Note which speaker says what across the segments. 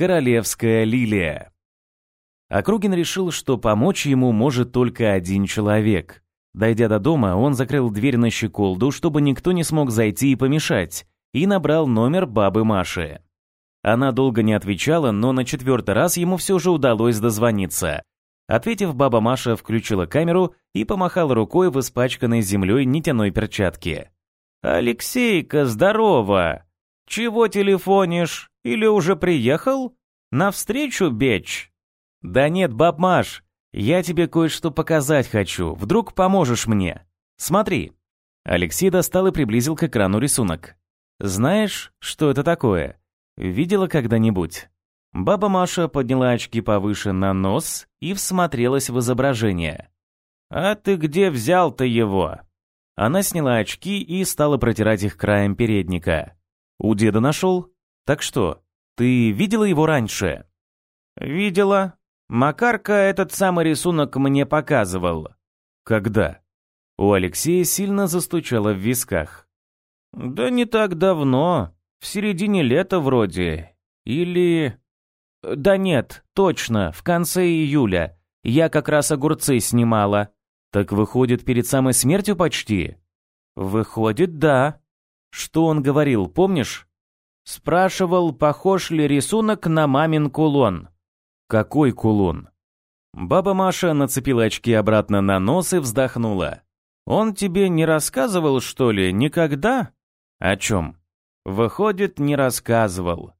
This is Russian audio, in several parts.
Speaker 1: королевская лилия. Округин решил, что помочь ему может только один человек. Дойдя до дома, он закрыл дверь на щеколду, чтобы никто не смог зайти и помешать, и набрал номер бабы Маши. Она долго не отвечала, но на четвертый раз ему все же удалось дозвониться. Ответив, баба Маша включила камеру и помахала рукой в испачканной землей нитяной перчатке. «Алексейка, здорово! Чего телефонишь? Или уже приехал? Навстречу, бечь?» «Да нет, баб Маш, я тебе кое-что показать хочу, вдруг поможешь мне. Смотри». Алексей достал и приблизил к экрану рисунок. «Знаешь, что это такое? Видела когда-нибудь?» Баба Маша подняла очки повыше на нос и всмотрелась в изображение. «А ты где взял-то его?» Она сняла очки и стала протирать их краем передника. «У деда нашел? Так что, ты видела его раньше?» «Видела. Макарка этот самый рисунок мне показывал». «Когда?» У Алексея сильно застучало в висках. «Да не так давно. В середине лета вроде. Или...» «Да нет, точно, в конце июля. Я как раз огурцы снимала». «Так выходит, перед самой смертью почти?» «Выходит, да». «Что он говорил, помнишь?» Спрашивал, похож ли рисунок на мамин кулон. «Какой кулон?» Баба Маша нацепила очки обратно на нос и вздохнула. «Он тебе не рассказывал, что ли, никогда?» «О чем?» «Выходит, не рассказывал.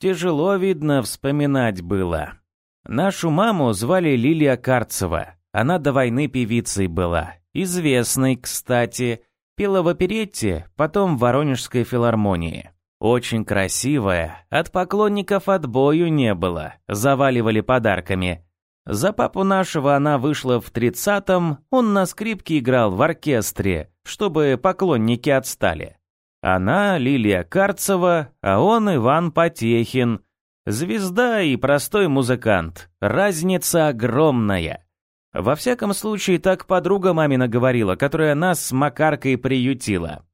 Speaker 1: Тяжело, видно, вспоминать было. Нашу маму звали Лилия Карцева. Она до войны певицей была. Известной, кстати. Пела в оперетте, потом в Воронежской филармонии. Очень красивая, от поклонников отбою не было, заваливали подарками. За папу нашего она вышла в тридцатом, он на скрипке играл в оркестре, чтобы поклонники отстали. Она Лилия Карцева, а он Иван Потехин. Звезда и простой музыкант. Разница огромная. Во всяком случае, так подруга мамина говорила, которая нас с Макаркой приютила.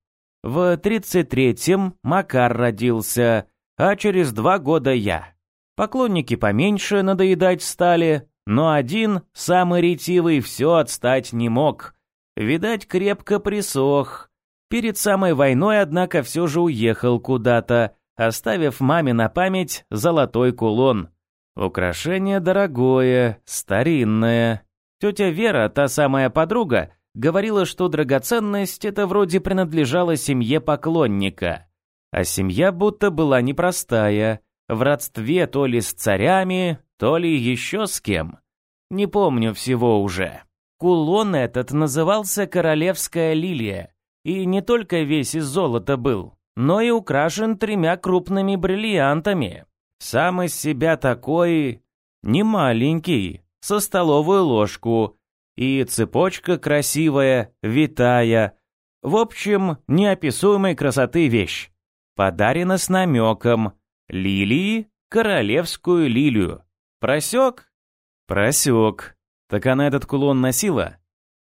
Speaker 1: В 33-м Макар родился, а через два года я. Поклонники поменьше надоедать стали, но один, самый ретивый, все отстать не мог. Видать, крепко присох. Перед самой войной, однако, все же уехал куда-то, оставив маме на память золотой кулон. Украшение дорогое, старинное. Тетя Вера, та самая подруга, говорила, что драгоценность это вроде принадлежала семье поклонника. А семья будто была непростая, в родстве то ли с царями, то ли еще с кем. Не помню всего уже. Кулон этот назывался «Королевская лилия», и не только весь из золота был, но и украшен тремя крупными бриллиантами. Сам из себя такой... не маленький, со столовую ложку, и цепочка красивая, витая. В общем, неописуемой красоты вещь. Подарена с намеком. Лилии — королевскую лилию. Просек? Просек. Так она этот кулон носила?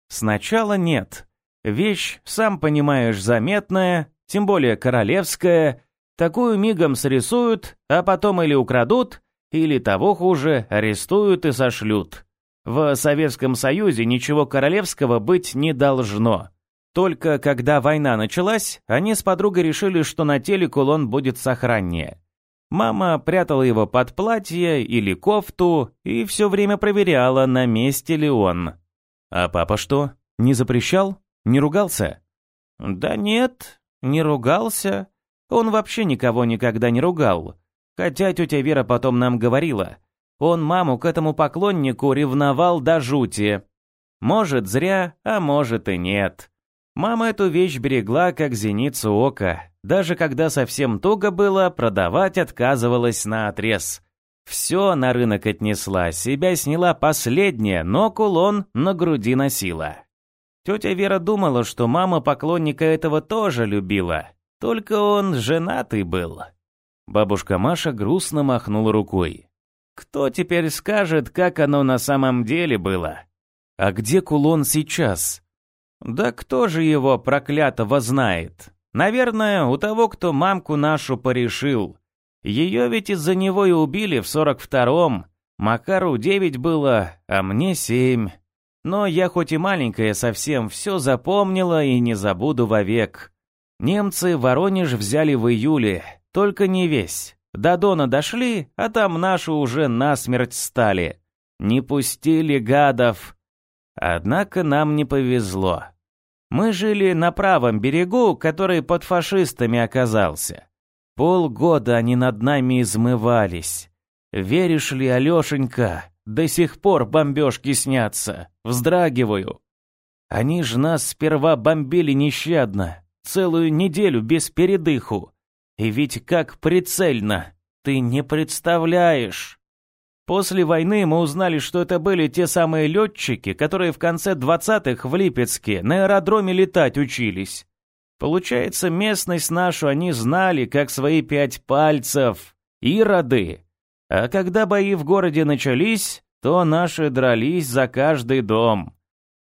Speaker 1: Сначала нет. Вещь, сам понимаешь, заметная, тем более королевская. Такую мигом срисуют, а потом или украдут, или того хуже, арестуют и сошлют. В Советском Союзе ничего королевского быть не должно. Только когда война началась, они с подругой решили, что на теле кулон будет сохраннее. Мама прятала его под платье или кофту и все время проверяла, на месте ли он. А папа что, не запрещал? Не ругался? Да нет, не ругался. Он вообще никого никогда не ругал. Хотя тетя Вера потом нам говорила. Он маму к этому поклоннику ревновал до жути. Может, зря, а может и нет. Мама эту вещь берегла, как зеницу ока. Даже когда совсем туго было, продавать отказывалась на отрез. Все на рынок отнесла, себя сняла последнее, но кулон на груди носила. Тетя Вера думала, что мама поклонника этого тоже любила, только он женатый был. Бабушка Маша грустно махнула рукой. Кто теперь скажет, как оно на самом деле было? А где кулон сейчас? Да кто же его проклятого знает? Наверное, у того, кто мамку нашу порешил. Ее ведь из-за него и убили в 42-м. Макару девять было, а мне семь. Но я хоть и маленькая совсем, все запомнила и не забуду вовек. Немцы Воронеж взяли в июле, только не весь. До Дона дошли, а там наши уже насмерть стали. Не пустили гадов. Однако нам не повезло. Мы жили на правом берегу, который под фашистами оказался. Полгода они над нами измывались. Веришь ли, Алешенька, до сих пор бомбежки снятся. Вздрагиваю. Они ж нас сперва бомбили нещадно, целую неделю без передыху. И ведь как прицельно, ты не представляешь. После войны мы узнали, что это были те самые летчики, которые в конце 20-х в Липецке на аэродроме летать учились. Получается, местность нашу они знали, как свои пять пальцев. Ироды. А когда бои в городе начались, то наши дрались за каждый дом.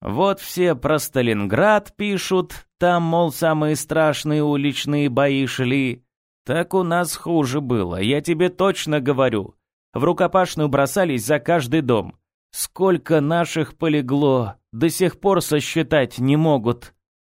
Speaker 1: Вот все про Сталинград пишут, там, мол, самые страшные уличные бои шли. Так у нас хуже было, я тебе точно говорю. В рукопашную бросались за каждый дом. Сколько наших полегло, до сих пор сосчитать не могут.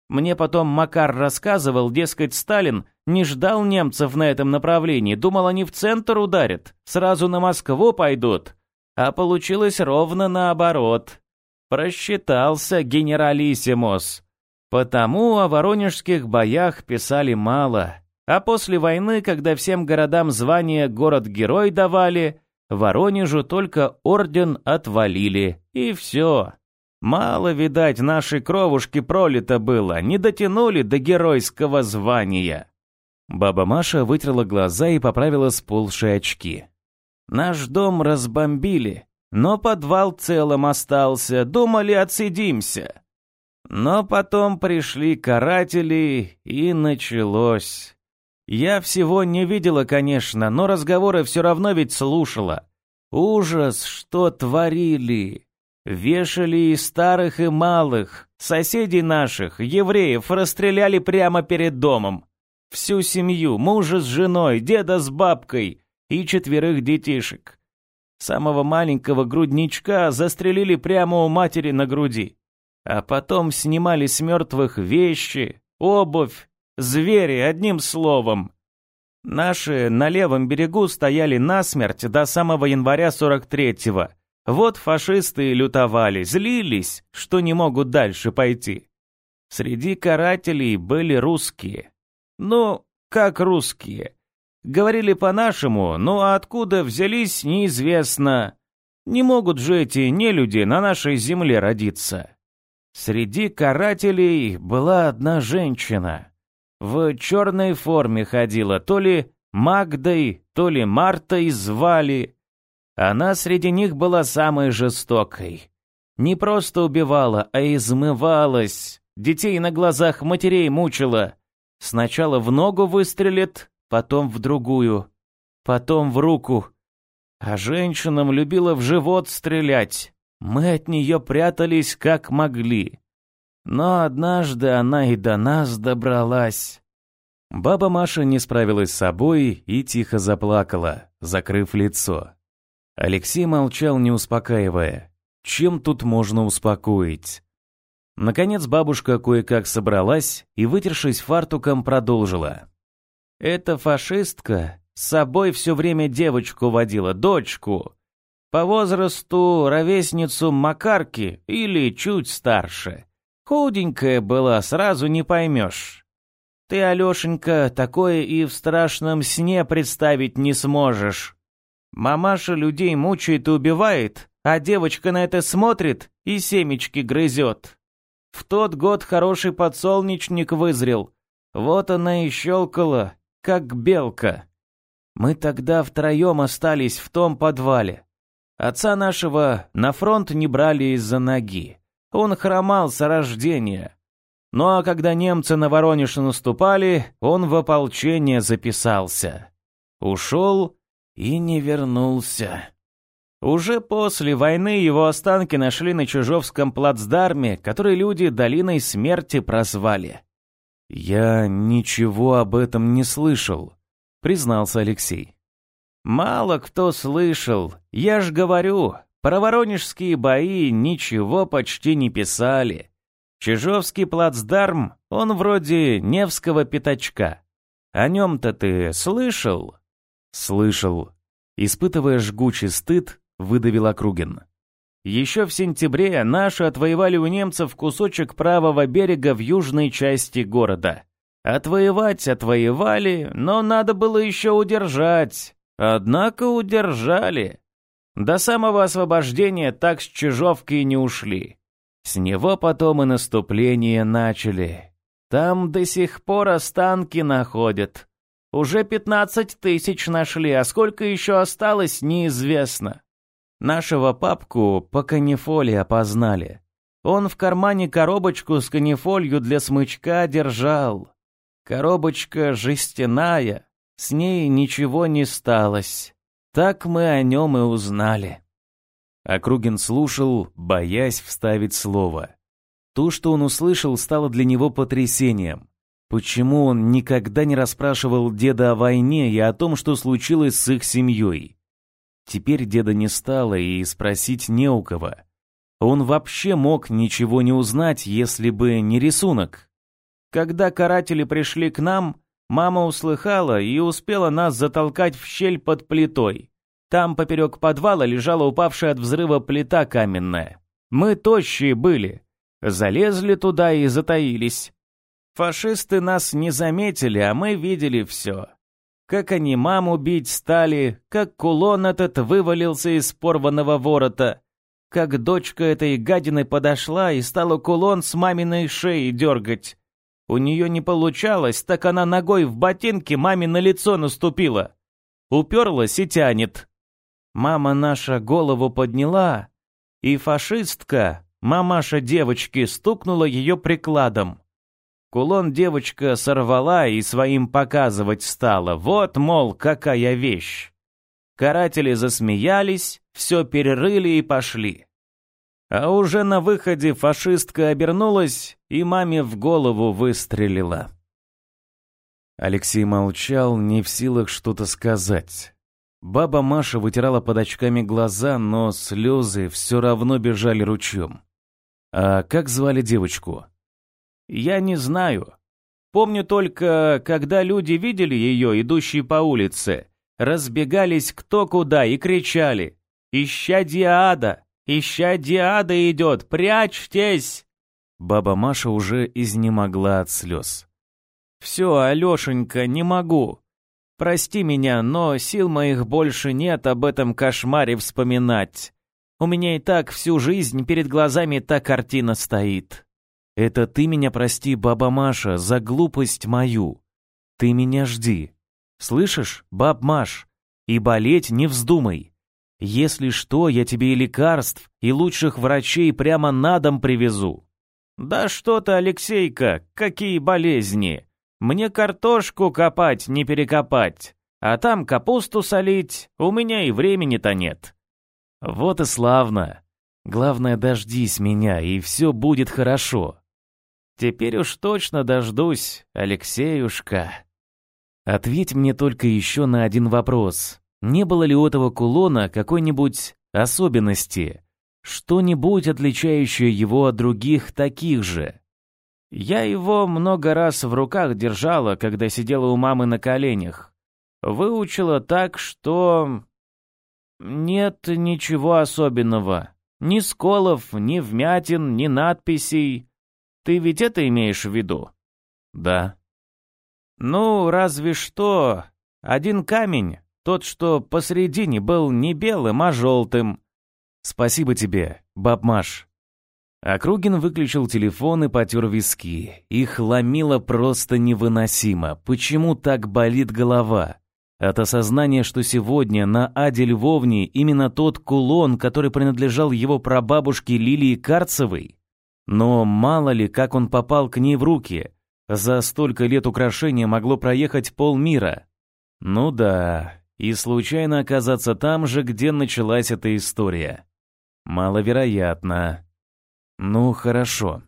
Speaker 1: Мне потом Макар рассказывал, дескать, Сталин не ждал немцев на этом направлении, думал, они в центр ударят, сразу на Москву пойдут. А получилось ровно наоборот. Просчитался генералиссимус. Потому о воронежских боях писали мало. А после войны, когда всем городам звание «город-герой» давали, Воронежу только орден отвалили, и все. Мало, видать, нашей кровушки пролито было, не дотянули до геройского звания. Баба Маша вытерла глаза и поправила сползшие очки. Наш дом разбомбили, но подвал целым остался, думали, отсидимся. Но потом пришли каратели, и началось. Я всего не видела, конечно, но разговоры все равно ведь слушала. Ужас, что творили. Вешали и старых, и малых. Соседей наших, евреев, расстреляли прямо перед домом. Всю семью, мужа с женой, деда с бабкой и четверых детишек. Самого маленького грудничка застрелили прямо у матери на груди. А потом снимали с мертвых вещи, обувь, звери, одним словом. Наши на левом берегу стояли насмерть до самого января 43-го. Вот фашисты лютовали, злились, что не могут дальше пойти. Среди карателей были русские. Ну, как русские. Говорили по-нашему, но откуда взялись, неизвестно. Не могут же эти нелюди на нашей земле родиться. Среди карателей была одна женщина. В черной форме ходила, то ли Магдой, то ли Мартой звали. Она среди них была самой жестокой. Не просто убивала, а измывалась. Детей на глазах матерей мучила. Сначала в ногу выстрелит, потом в другую, потом в руку. А женщинам любила в живот стрелять. Мы от нее прятались как могли. Но однажды она и до нас добралась. Баба Маша не справилась с собой и тихо заплакала, закрыв лицо. Алексей молчал, не успокаивая. Чем тут можно успокоить? Наконец бабушка кое-как собралась и, вытершись фартуком, продолжила. «Эта фашистка с собой все время девочку водила, дочку. По возрасту ровесницу Макарки или чуть старше. Худенькая была, сразу не поймешь. Ты, Алешенька, такое и в страшном сне представить не сможешь. Мамаша людей мучает и убивает, а девочка на это смотрит и семечки грызет. В тот год хороший подсолнечник вызрел. Вот она и щелкала, как белка. Мы тогда втроем остались в том подвале. Отца нашего на фронт не брали из-за ноги. Он хромал с рождения. Ну а когда немцы на Воронеж наступали, он в ополчение записался. Ушел и не вернулся. Уже после войны его останки нашли на Чужовском плацдарме, который люди долиной смерти прозвали. «Я ничего об этом не слышал», — признался Алексей.
Speaker 2: Мало кто слышал. Я ж говорю, про воронежские бои ничего почти не писали. Чижовский плацдарм, он вроде Невского пятачка. О нем-то ты слышал?
Speaker 1: Слышал. Испытывая жгучий стыд, выдавил Округин.
Speaker 2: Еще в сентябре наши отвоевали у немцев кусочек правого берега в южной части города. Отвоевать отвоевали, но надо было еще удержать. Однако удержали. До самого освобождения так с Чижовки не ушли. С него потом и наступление начали. Там до сих пор останки находят. Уже пятнадцать тысяч нашли, а сколько еще осталось, неизвестно. Нашего папку по канифоле опознали. Он в кармане коробочку с канифолью для смычка держал. Коробочка жестяная, с ней ничего не сталось. Так мы о нем и узнали.
Speaker 1: Округин слушал, боясь вставить слово. То, что он услышал, стало для него потрясением. Почему он никогда не расспрашивал деда о войне и о том, что случилось с их семьей? Теперь деда не стало и спросить не у кого. Он вообще мог ничего не узнать, если бы не рисунок.
Speaker 2: Когда каратели пришли к нам, мама услыхала и успела нас затолкать в щель под плитой. Там поперек подвала лежала упавшая от взрыва плита каменная. Мы тощие были. Залезли туда и затаились. Фашисты нас не заметили, а мы видели все. Как они маму бить стали, как кулон этот вывалился из порванного ворота, как дочка этой гадины подошла и стала кулон с маминой шеи дергать. У нее не получалось, так она ногой в ботинке маме на лицо наступила. Уперлась и тянет. Мама наша голову подняла, и фашистка, мамаша девочки, стукнула ее прикладом. Кулон девочка сорвала и своим показывать стала. Вот, мол, какая вещь. Каратели засмеялись, все перерыли и пошли. А уже на выходе фашистка обернулась и маме в голову выстрелила.
Speaker 1: Алексей молчал, не в силах что-то сказать. Баба Маша вытирала под очками глаза, но слезы все равно бежали ручьем. А как звали девочку?
Speaker 2: Я не знаю. Помню только, когда люди видели ее, идущей по улице, разбегались кто куда и кричали «Ища Диада! Ища Диада идет! Прячьтесь!»
Speaker 1: Баба Маша уже изнемогла от слез.
Speaker 2: «Все, Алешенька, не могу. Прости меня, но сил моих больше нет об этом кошмаре вспоминать. У меня и так всю жизнь перед глазами та картина стоит».
Speaker 1: «Это ты меня прости, баба Маша, за глупость мою. Ты меня жди. Слышишь, баб Маш? И болеть не вздумай. Если что, я тебе и лекарств, и лучших врачей прямо на дом привезу».
Speaker 2: «Да что ты, Алексейка, какие болезни! Мне картошку копать, не перекопать, а там капусту солить, у меня и времени-то нет».
Speaker 1: «Вот и славно. Главное, дождись меня, и все будет хорошо».
Speaker 2: «Теперь уж точно дождусь, Алексеюшка».
Speaker 1: «Ответь мне только еще на один вопрос. Не было ли у этого кулона какой-нибудь особенности, что-нибудь отличающее его от других таких же?
Speaker 2: Я его много раз в руках держала, когда сидела у мамы на коленях. Выучила так, что... Нет ничего особенного. Ни сколов, ни вмятин, ни надписей. Ты ведь это имеешь в виду?
Speaker 1: Да.
Speaker 2: Ну, разве что. Один камень, тот, что посредине, был не белым, а желтым.
Speaker 1: Спасибо тебе, баб Маш. Округин выключил телефон и потер виски. Их ломило просто невыносимо. Почему так болит голова? От осознания, что сегодня на Аде Львовне именно тот кулон, который принадлежал его прабабушке Лилии Карцевой? Но мало ли, как он попал к ней в руки. За столько лет украшения могло проехать полмира. Ну да, и случайно оказаться там же, где началась эта история. Маловероятно. Ну, хорошо.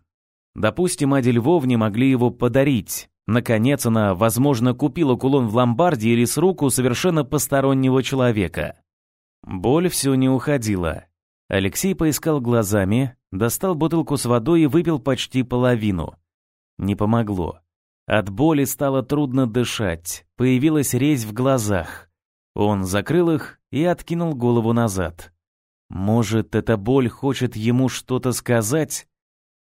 Speaker 1: Допустим, Аде Львовне могли его подарить, Наконец она, возможно, купила кулон в ломбарде или с руку совершенно постороннего человека. Боль все не уходила. Алексей поискал глазами, достал бутылку с водой и выпил почти половину. Не помогло. От боли стало трудно дышать, появилась резь в глазах. Он закрыл их и откинул голову назад. Может, эта боль хочет ему что-то сказать?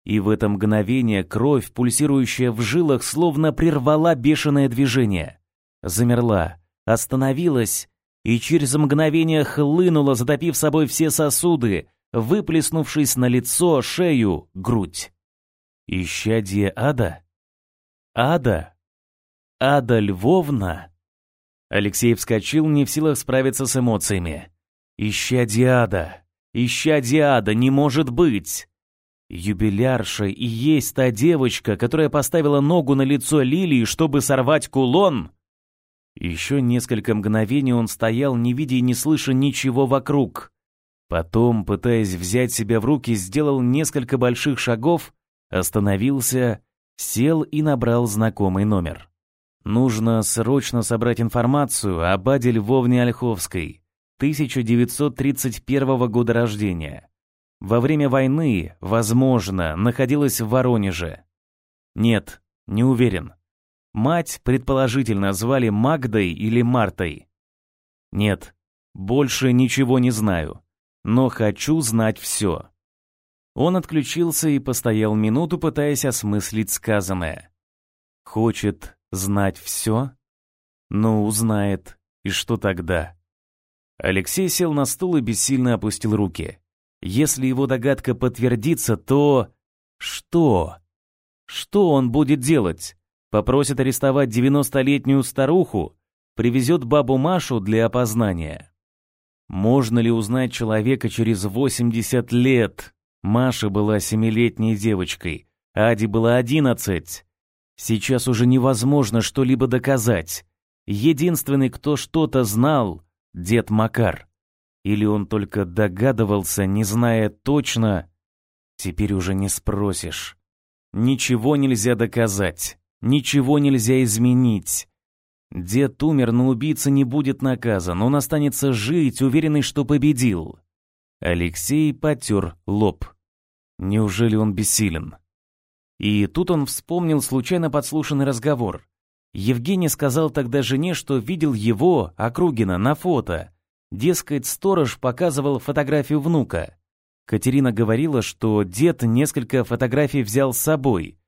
Speaker 1: И в это мгновение кровь, пульсирующая в жилах, словно прервала бешеное движение. Замерла, остановилась и через мгновение хлынула, затопив собой все сосуды, выплеснувшись на лицо, шею, грудь. Исчадие ада? Ада? Ада Львовна? Алексей вскочил, не в силах справиться с эмоциями. «Ища ада! Ища ада! Не может быть!» Юбилярша и есть та девочка, которая поставила ногу на лицо Лилии, чтобы сорвать кулон. Еще несколько мгновений он стоял, не видя и не слыша ничего вокруг. Потом, пытаясь взять себя в руки, сделал несколько больших шагов, остановился, сел и набрал знакомый номер. Нужно срочно собрать информацию об Аде Львовне Ольховской. 1931 года рождения. Во время войны, возможно, находилась в Воронеже. Нет, не уверен. Мать, предположительно, звали Магдой или Мартой. Нет, больше ничего не знаю, но хочу знать все. Он отключился и постоял минуту, пытаясь осмыслить сказанное. Хочет знать все? Ну, узнает. И что тогда? Алексей сел на стул и бессильно опустил руки. Если его догадка подтвердится, то... Что? Что он будет делать? Попросит арестовать девяностолетнюю старуху? Привезет бабу Машу для опознания? Можно ли узнать человека через 80 лет? Маша была семилетней девочкой, Ади была одиннадцать. Сейчас уже невозможно что-либо доказать. Единственный, кто что-то знал, дед Макар. Или он только догадывался, не зная точно? Теперь уже не спросишь. Ничего нельзя доказать, ничего нельзя изменить. Дед умер, но убийца не будет наказан, он останется жить, уверенный, что победил. Алексей потер лоб. Неужели он бессилен? И тут он вспомнил случайно подслушанный разговор. Евгений сказал тогда жене, что видел его, Округина, на фото. Дескать, сторож показывал фотографию внука. Катерина говорила, что дед несколько фотографий взял с собой.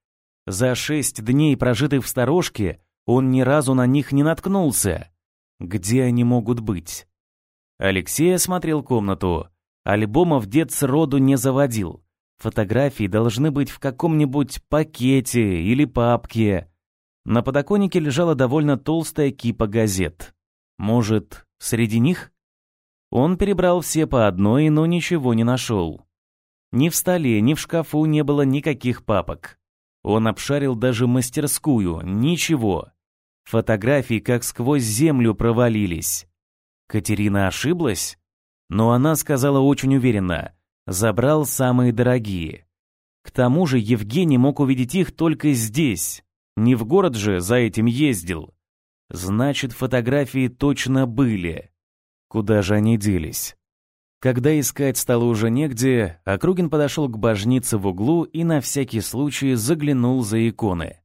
Speaker 1: За шесть дней, прожитых в сторожке, он ни разу на них не наткнулся. Где они могут быть? Алексей осмотрел комнату. Альбомов дед с роду не заводил. Фотографии должны быть в каком-нибудь пакете или папке. На подоконнике лежала довольно толстая кипа газет. Может, среди них? Он перебрал все по одной, но ничего не нашел. Ни в столе, ни в шкафу не было никаких папок. Он обшарил даже мастерскую, ничего. Фотографии как сквозь землю провалились. Катерина ошиблась? Но она сказала очень уверенно. Забрал самые дорогие. К тому же Евгений мог увидеть их только здесь. Не в город же за этим ездил. Значит, фотографии точно были. Куда же они делись? Когда искать стало уже негде, Округин подошел к божнице в углу и на всякий случай заглянул за иконы.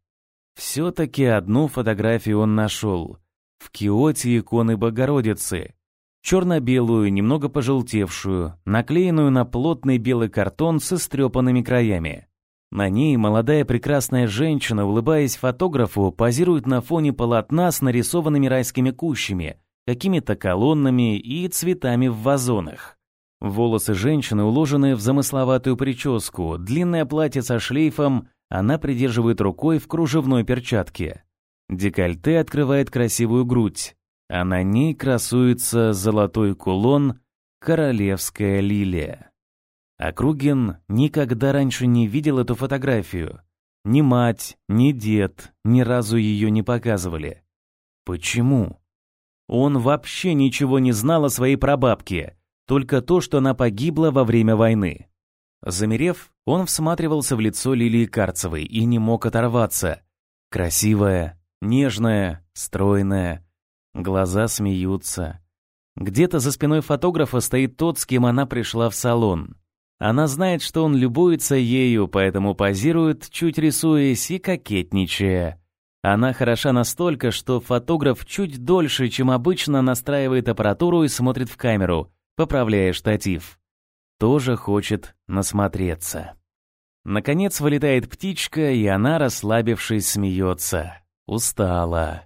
Speaker 1: Все-таки одну фотографию он нашел. В киоте иконы Богородицы. Черно-белую, немного пожелтевшую, наклеенную на плотный белый картон с истрепанными краями. На ней молодая прекрасная женщина, улыбаясь фотографу, позирует на фоне полотна с нарисованными райскими кущами, какими-то колоннами и цветами в вазонах. Волосы женщины уложены в замысловатую прическу, длинное платье со шлейфом она придерживает рукой в кружевной перчатке. Декольте открывает красивую грудь, а на ней красуется золотой кулон «Королевская лилия». Округин никогда раньше не видел эту фотографию. Ни мать, ни дед ни разу ее не показывали. Почему? Он вообще ничего не знал о своей прабабке, только то, что она погибла во время войны. Замерев, он всматривался в лицо Лилии Карцевой и не мог оторваться. Красивая, нежная, стройная. Глаза смеются. Где-то за спиной фотографа стоит тот, с кем она пришла в салон. Она знает, что он любуется ею, поэтому позирует, чуть рисуясь и кокетничая. Она хороша настолько, что фотограф чуть дольше, чем обычно, настраивает аппаратуру и смотрит в камеру, поправляя штатив. Тоже хочет насмотреться. Наконец вылетает птичка, и она, расслабившись, смеется. Устала.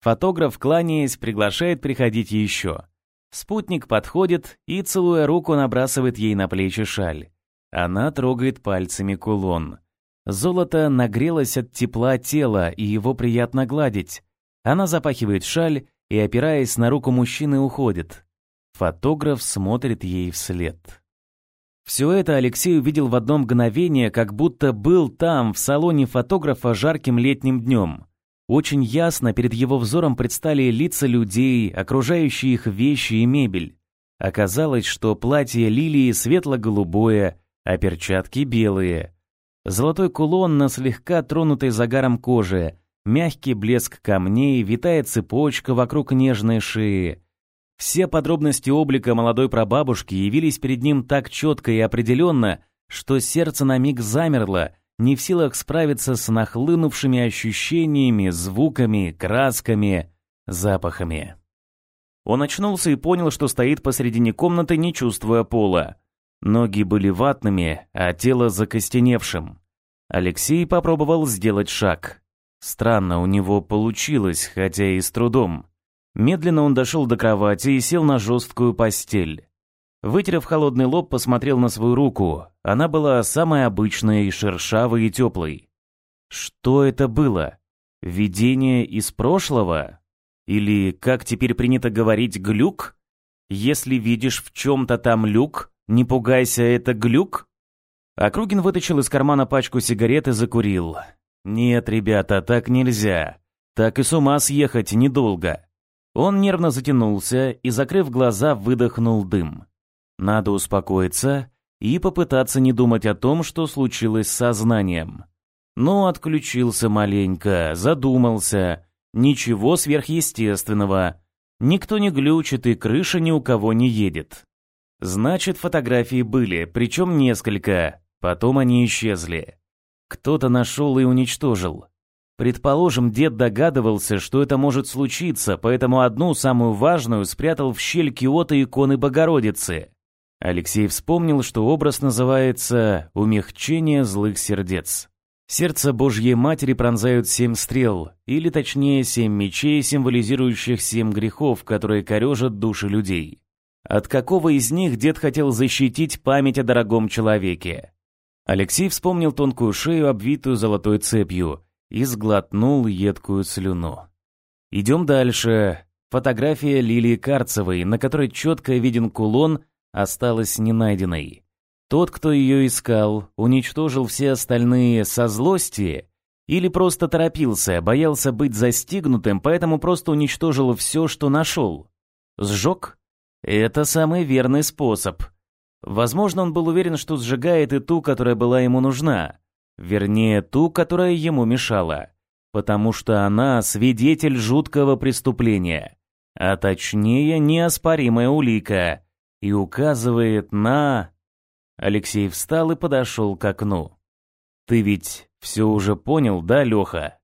Speaker 1: Фотограф, кланяясь, приглашает приходить еще. Спутник подходит и, целуя руку, набрасывает ей на плечи шаль. Она трогает пальцами кулон. Золото нагрелось от тепла тела, и его приятно гладить. Она запахивает шаль и, опираясь на руку мужчины, уходит. Фотограф смотрит ей вслед. Все это Алексей увидел в одно мгновение, как будто был там, в салоне фотографа жарким летним днем. Очень ясно перед его взором предстали лица людей, окружающие их вещи и мебель. Оказалось, что платье лилии светло-голубое, а перчатки белые. Золотой кулон на слегка тронутой загаром коже, мягкий блеск камней, витая цепочка вокруг нежной шеи. Все подробности облика молодой прабабушки явились перед ним так четко и определенно, что сердце на миг замерло, не в силах справиться с нахлынувшими ощущениями, звуками, красками, запахами. Он очнулся и понял, что стоит посредине комнаты, не чувствуя пола. Ноги были ватными, а тело закостеневшим. Алексей попробовал сделать шаг. Странно, у него получилось, хотя и с трудом. Медленно он дошел до кровати и сел на жесткую постель. Вытерев холодный лоб, посмотрел на свою руку. Она была самой обычной, шершавой и теплой. Что это было? Видение из прошлого? Или, как теперь принято говорить, глюк? Если видишь в чем-то там люк, не пугайся, это глюк? Округин вытащил из кармана пачку сигарет и закурил. Нет, ребята, так нельзя. Так и с ума съехать недолго. Он нервно затянулся и, закрыв глаза, выдохнул дым. Надо успокоиться и попытаться не думать о том, что случилось с сознанием. Но отключился маленько, задумался. Ничего сверхъестественного. Никто не глючит и крыша ни у кого не едет. Значит, фотографии были, причем несколько. Потом они исчезли. Кто-то нашел и уничтожил. Предположим, дед догадывался, что это может случиться, поэтому одну, самую важную, спрятал в щель киота иконы Богородицы. Алексей вспомнил, что образ называется «умягчение злых сердец». Сердце Божьей Матери пронзают семь стрел, или точнее семь мечей, символизирующих семь грехов, которые корежат души людей. От какого из них дед хотел защитить память о дорогом человеке? Алексей вспомнил тонкую шею, обвитую золотой цепью, и сглотнул едкую слюну. Идем дальше. Фотография Лилии Карцевой, на которой четко виден кулон, осталась ненайденной. Тот, кто ее искал, уничтожил все остальные со злости или просто торопился, боялся быть застигнутым, поэтому просто уничтожил все, что нашел. Сжег? Это самый верный способ. Возможно, он был уверен, что сжигает и ту, которая была ему нужна. Вернее, ту, которая ему мешала. Потому что она свидетель жуткого преступления. А точнее, неоспоримая улика. И указывает на... Алексей встал и подошел к окну. «Ты ведь все уже понял, да, Леха?»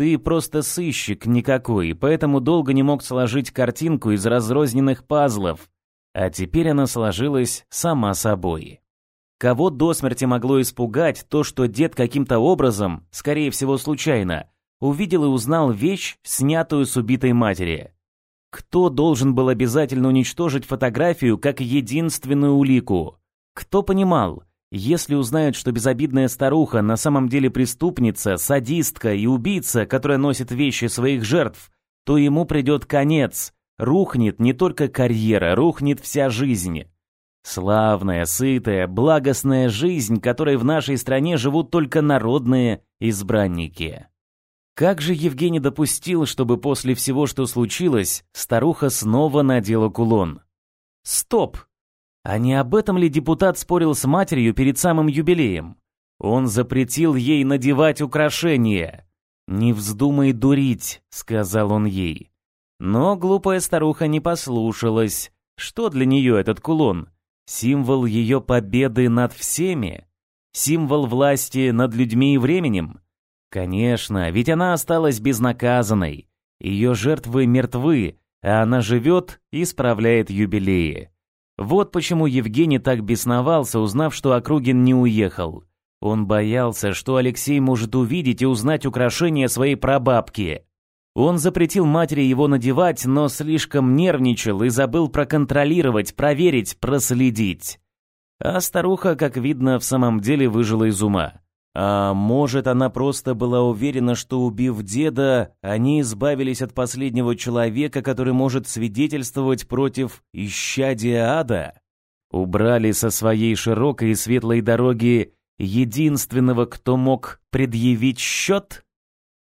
Speaker 1: Ты просто сыщик никакой, поэтому долго не мог сложить картинку из разрозненных пазлов. А теперь она сложилась сама собой. Кого до смерти могло испугать то, что дед каким-то образом, скорее всего случайно, увидел и узнал вещь, снятую с убитой матери? Кто должен был обязательно уничтожить фотографию как единственную улику? Кто понимал, если узнают, что безобидная старуха на самом деле преступница, садистка и убийца, которая носит вещи своих жертв, то ему придет конец. Рухнет не только карьера, рухнет вся жизнь. Славная, сытая, благостная жизнь, которой в нашей стране живут только народные избранники. Как же Евгений допустил, чтобы после всего, что случилось, старуха снова надела кулон? Стоп! А не об этом ли депутат спорил с матерью перед самым юбилеем? Он запретил ей надевать украшения.
Speaker 2: «Не вздумай дурить», — сказал он ей. Но глупая старуха не послушалась. Что для нее этот кулон? Символ ее победы над всеми? Символ власти над людьми и временем? Конечно, ведь она осталась безнаказанной. Ее жертвы мертвы, а она живет и справляет юбилеи. Вот почему Евгений так бесновался, узнав, что Округин не уехал. Он боялся, что Алексей может увидеть и узнать украшения своей прабабки. Он запретил матери его надевать, но слишком нервничал и забыл проконтролировать, проверить, проследить. А старуха, как видно, в самом деле выжила из ума. А может, она просто была уверена, что, убив деда, они избавились от последнего человека, который может свидетельствовать против исчадия ада? Убрали со своей широкой и светлой дороги единственного, кто мог предъявить счет?